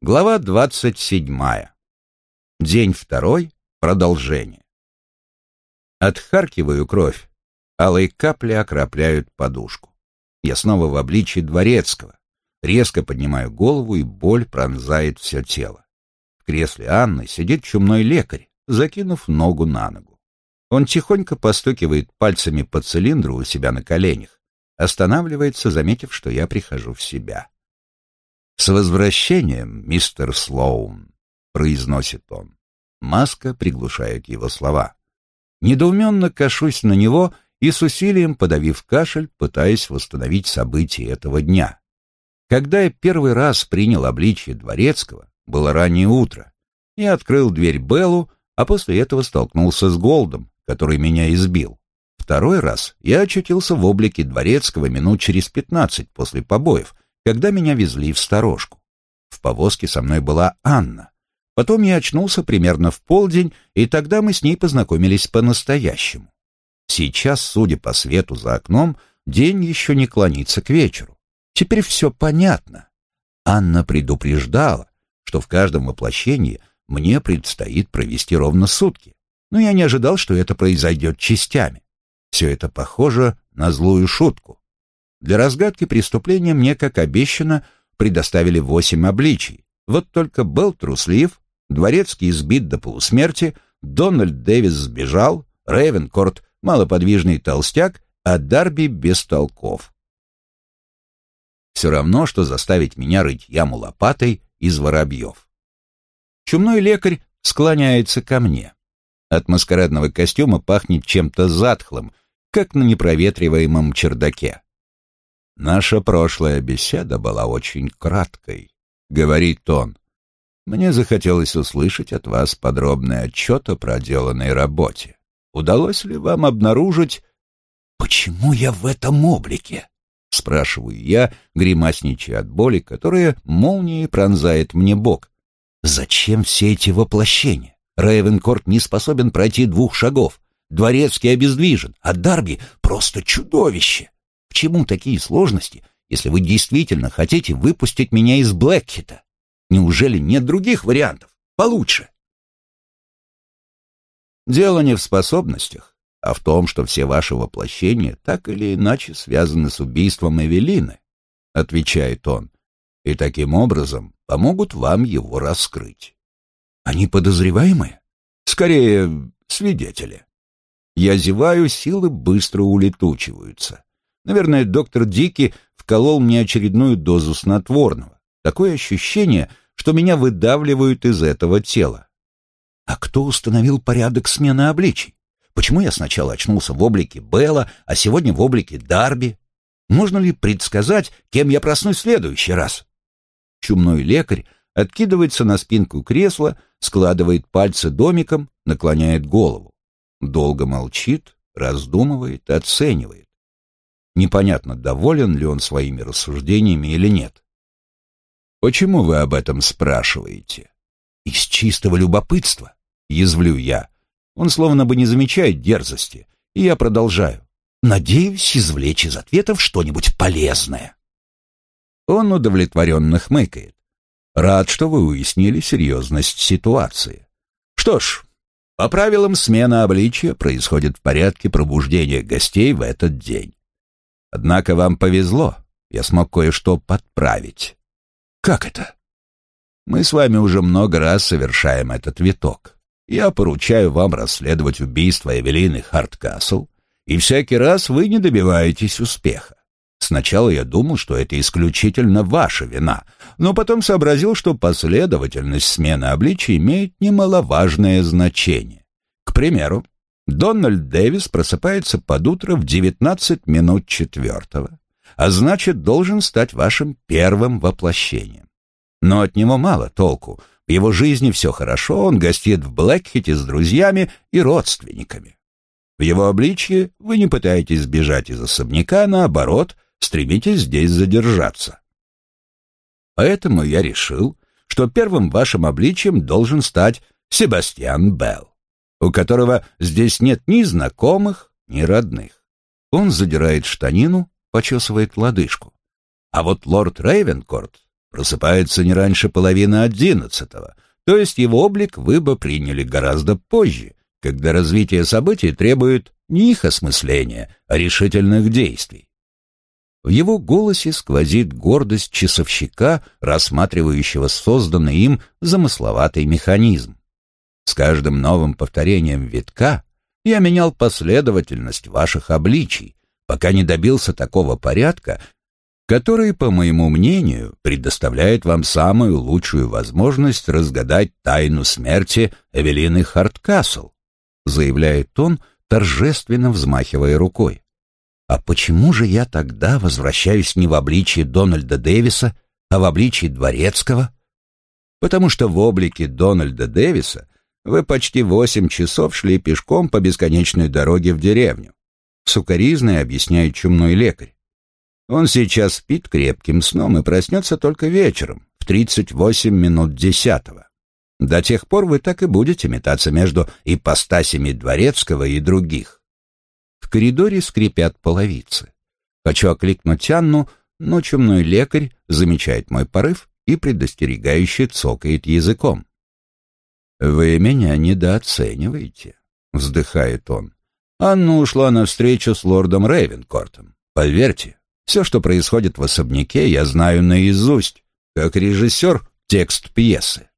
Глава двадцать седьмая. День второй. Продолжение. Отхаркиваю кровь. Алые капли окропляют подушку. Я снова в обличье дворецкого. Резко поднимаю голову, и боль пронзает все тело. В кресле Анны сидит чумной лекарь, закинув ногу на ногу. Он тихонько постукивает пальцами по цилиндру у себя на коленях, останавливается, заметив, что я прихожу в себя. «С возвращением, мистер Слоун», — произносит он. Маска приглушает его слова. Недоуменно кашусь на него и с усилием, подавив кашель, пытаясь восстановить события этого дня. Когда я первый раз принял обличье дворецкого, было раннее утро. Я открыл дверь Беллу, а после этого столкнулся с Голдом, который меня избил. Второй раз я очутился в облике дворецкого минут через пятнадцать после побоев — когда меня везли в сторожку. В повозке со мной была Анна. Потом я очнулся примерно в полдень, и тогда мы с ней познакомились по-настоящему. Сейчас, судя по свету за окном, день еще не клонится к вечеру. Теперь все понятно. Анна предупреждала, что в каждом воплощении мне предстоит провести ровно сутки. Но я не ожидал, что это произойдет частями. Все это похоже на злую шутку. Для разгадки преступления мне, как обещано, предоставили восемь обличий. Вот только Белл труслив, Дворецкий избит до полусмерти, Дональд Дэвис сбежал, Рейвенкорт — малоподвижный толстяк, а Дарби без толков. Все равно, что заставить меня рыть яму лопатой из воробьев. Чумной лекарь склоняется ко мне. От маскарадного костюма пахнет чем-то затхлым, как на непроветриваемом чердаке. Наша прошлая беседа была очень краткой, говорит он. Мне захотелось услышать от вас подробный отчет о проделанной работе. Удалось ли вам обнаружить... Почему я в этом облике? Спрашиваю я, гримасничая от боли, которая молнией пронзает мне бок. Зачем все эти воплощения? Рейвенкорт не способен пройти двух шагов. Дворецкий обездвижен, а Дарби — просто чудовище. Чему такие сложности, если вы действительно хотите выпустить меня из Блэкхита? Неужели нет других вариантов? Получше. Дело не в способностях, а в том, что все ваши воплощения так или иначе связаны с убийством Эвелины, отвечает он, и таким образом помогут вам его раскрыть. Они подозреваемые? Скорее, свидетели. Я зеваю, силы быстро улетучиваются. Наверное, доктор Дики вколол мне очередную дозу снотворного. Такое ощущение, что меня выдавливают из этого тела. А кто установил порядок смены обличий? Почему я сначала очнулся в облике Белла, а сегодня в облике Дарби? Можно ли предсказать, кем я проснусь в следующий раз? Чумной лекарь откидывается на спинку кресла, складывает пальцы домиком, наклоняет голову. Долго молчит, раздумывает, оценивает. Непонятно, доволен ли он своими рассуждениями или нет. «Почему вы об этом спрашиваете?» «Из чистого любопытства», — язвлю я. Он словно бы не замечает дерзости, и я продолжаю. «Надеюсь извлечь из ответов что-нибудь полезное». Он удовлетворенно хмыкает. «Рад, что вы уяснили серьезность ситуации. Что ж, по правилам смена обличия происходит в порядке пробуждения гостей в этот день. Однако вам повезло, я смог кое-что подправить. Как это? Мы с вами уже много раз совершаем этот виток. Я поручаю вам расследовать убийство Эвелины Харткасл, и всякий раз вы не добиваетесь успеха. Сначала я думал, что это исключительно ваша вина, но потом сообразил, что последовательность смены обличия имеет немаловажное значение. К примеру, Дональд Дэвис просыпается под утро в 19 минут четвертого, а значит, должен стать вашим первым воплощением. Но от него мало толку. В его жизни все хорошо, он гостит в Блэкхите с друзьями и родственниками. В его обличье вы не пытаетесь сбежать из особняка, наоборот, стремитесь здесь задержаться. Поэтому я решил, что первым вашим обличием должен стать Себастьян Белл у которого здесь нет ни знакомых, ни родных. Он задирает штанину, почесывает лодыжку. А вот лорд Рейвенкорт просыпается не раньше половины одиннадцатого, то есть его облик вы бы приняли гораздо позже, когда развитие событий требует не их осмысления, а решительных действий. В его голосе сквозит гордость часовщика, рассматривающего созданный им замысловатый механизм. Каждым новым повторением витка я менял последовательность ваших обличий, пока не добился такого порядка, который, по моему мнению, предоставляет вам самую лучшую возможность разгадать тайну смерти Эвелины Харткасл, заявляет он, торжественно взмахивая рукой. А почему же я тогда возвращаюсь не в обличии Дональда Дэвиса, а в обличии Дворецкого? Потому что в облике Дональда Дэвиса вы почти восемь часов шли пешком по бесконечной дороге в деревню. Сукаризный объясняет чумной лекарь. Он сейчас спит крепким сном и проснется только вечером, в 38 минут десятого. До тех пор вы так и будете метаться между ипостасями Дворецкого и других. В коридоре скрипят половицы. Хочу окликнуть Анну, но чумной лекарь замечает мой порыв и предостерегающе цокает языком. «Вы меня недооцениваете», — вздыхает он. Анна ушла на встречу с лордом Рейвенкортом. Поверьте, все, что происходит в особняке, я знаю наизусть, как режиссер текст пьесы.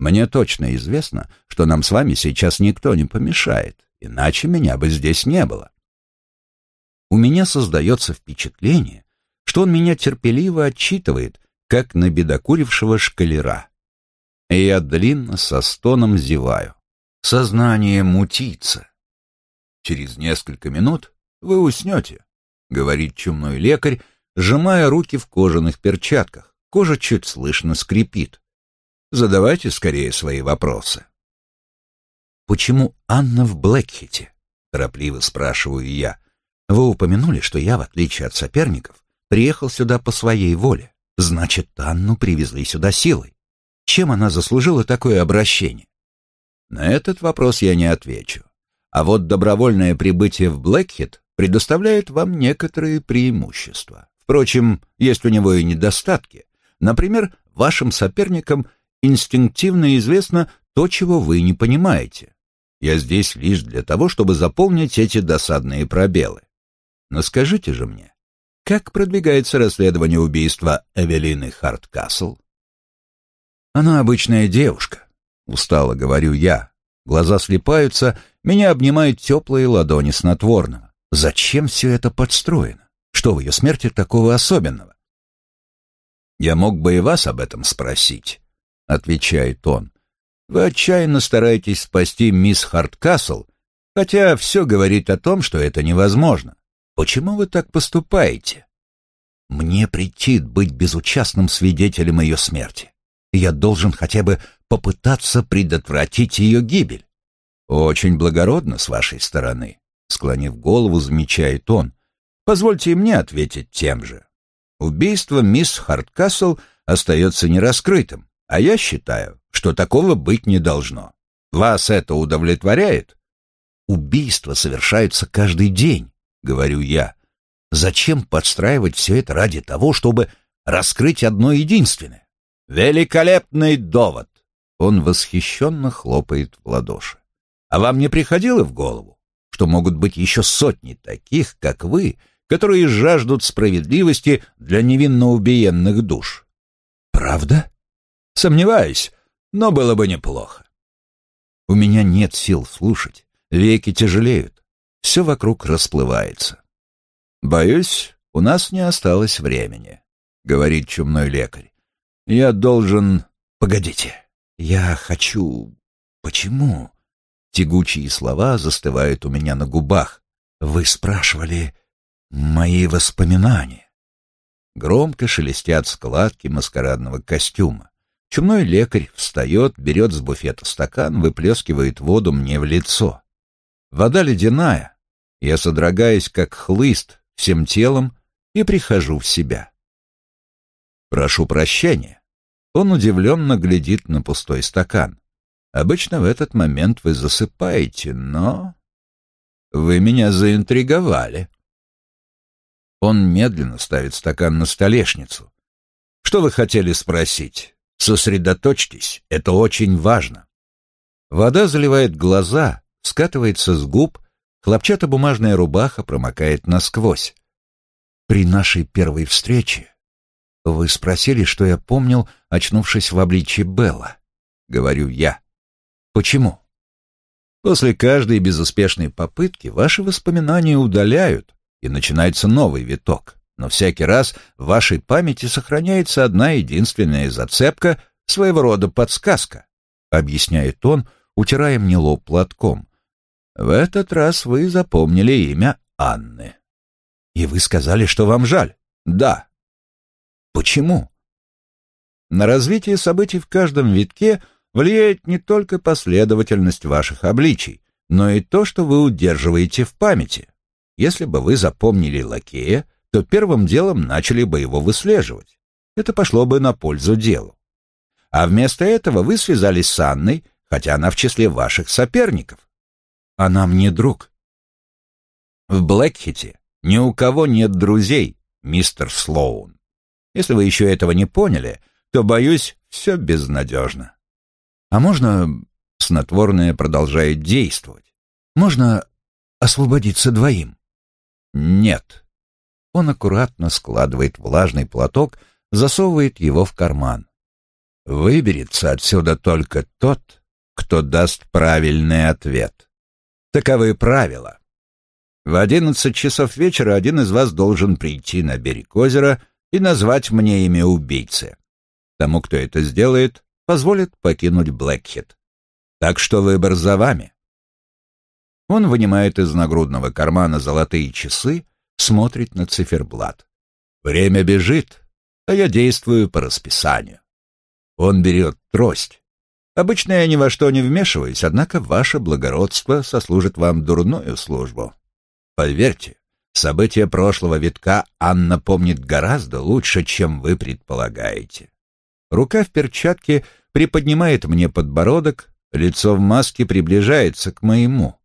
Мне точно известно, что нам с вами сейчас никто не помешает, иначе меня бы здесь не было у меня создается впечатление, что он меня терпеливо отчитывает, как набедокурившего шкалера. И я длинно со стоном зеваю. Сознание мутится. Через несколько минут вы уснете, говорит чумной лекарь, сжимая руки в кожаных перчатках. Кожа чуть слышно скрипит. Задавайте скорее свои вопросы. Почему Анна в Блэкхите? Торопливо спрашиваю я. Вы упомянули, что я, в отличие от соперников, приехал сюда по своей воле. Значит, Анну привезли сюда силой. Чем она заслужила такое обращение? На этот вопрос я не отвечу. А вот добровольное прибытие в Блэкхит предоставляет вам некоторые преимущества. Впрочем, есть у него и недостатки. Например, вашим соперникам инстинктивно известно то, чего вы не понимаете. Я здесь лишь для того, чтобы заполнить эти досадные пробелы. Но скажите же мне, как продвигается расследование убийства Эвелины Харткасл? Она обычная девушка, устало говорю я. Глаза слепаются, меня обнимают теплые ладони снотворного. Зачем все это подстроено? Что в ее смерти такого особенного? Я мог бы и вас об этом спросить, отвечает он. Вы отчаянно стараетесь спасти мисс Харткасл, хотя все говорит о том, что это невозможно. Почему вы так поступаете? Мне претит быть безучастным свидетелем ее смерти. Я должен хотя бы попытаться предотвратить ее гибель. Очень благородно с вашей стороны, склонив голову, замечает он. Позвольте мне ответить тем же. Убийство мисс Харткасл остается нераскрытым, а я считаю, что такого быть не должно. Вас это удовлетворяет? Убийства совершаются каждый день. — говорю я. «Зачем подстраивать все это ради того, чтобы раскрыть одно единственное?» «Великолепный довод!» Он восхищенно хлопает в ладоши. «А вам не приходило в голову, что могут быть еще сотни таких, как вы, которые жаждут справедливости для невинно убиенных душ?» «Правда?» «Сомневаюсь, но было бы неплохо». У меня нет сил слушать, веки тяжелеют все вокруг расплывается. «Боюсь, у нас не осталось времени», — говорит чумной лекарь. «Я должен...» «Погодите, я хочу...» «Почему?» Тягучие слова застывают у меня на губах. «Вы спрашивали мои воспоминания». Громко шелестят складки маскарадного костюма. Чумной лекарь встает, берет с буфета стакан, выплескивает воду мне в лицо. Вода ледяная. Я содрогаюсь, как хлыст, всем телом и прихожу в себя. Прошу прощения. Он удивленно глядит на пустой стакан. Обычно в этот момент вы засыпаете, но... Вы меня заинтриговали. Он медленно ставит стакан на столешницу. Что вы хотели спросить? Сосредоточьтесь, это очень важно. Вода заливает глаза, скатывается с губ, хлопчатобумажная рубаха промокает насквозь. При нашей первой встрече вы спросили, что я помнил, очнувшись в обличье Белла. Говорю я. Почему? После каждой безуспешной попытки ваши воспоминания удаляют, и начинается новый виток. Но всякий раз в вашей памяти сохраняется одна единственная зацепка, своего рода подсказка, объясняет он, утирая мне лоб платком. В этот раз вы запомнили имя Анны. И вы сказали, что вам жаль. Да. Почему? На развитие событий в каждом витке влияет не только последовательность ваших обличий, но и то, что вы удерживаете в памяти. Если бы вы запомнили лакея, то первым делом начали бы его выслеживать. Это пошло бы на пользу делу. А вместо этого вы связались с Анной, хотя она в числе ваших соперников. Она мне друг. В Блэкхите ни у кого нет друзей, мистер Слоун. Если вы еще этого не поняли, то, боюсь, все безнадежно. А можно... Снотворное продолжает действовать. Можно освободиться двоим? Нет. Он аккуратно складывает влажный платок, засовывает его в карман. Выберется отсюда только тот, кто даст правильный ответ. Таковы правила. В одиннадцать часов вечера один из вас должен прийти на берег озера и назвать мне имя убийцы. Тому, кто это сделает, позволит покинуть Блэкхит. Так что выбор за вами. Он вынимает из нагрудного кармана золотые часы, смотрит на циферблат. Время бежит, а я действую по расписанию. Он берет трость. Обычно я ни во что не вмешиваюсь, однако ваше благородство сослужит вам дурную службу. Поверьте, события прошлого витка Анна помнит гораздо лучше, чем вы предполагаете. Рука в перчатке приподнимает мне подбородок, лицо в маске приближается к моему.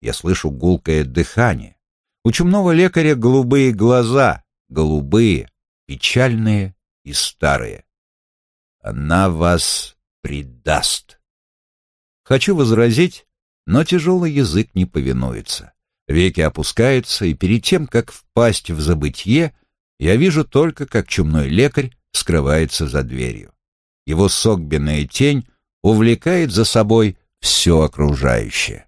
Я слышу гулкое дыхание. У чумного лекаря голубые глаза, голубые, печальные и старые. Она вас предаст. Хочу возразить, но тяжелый язык не повинуется. Веки опускаются, и перед тем, как впасть в забытье, я вижу только, как чумной лекарь скрывается за дверью. Его согбенная тень увлекает за собой все окружающее.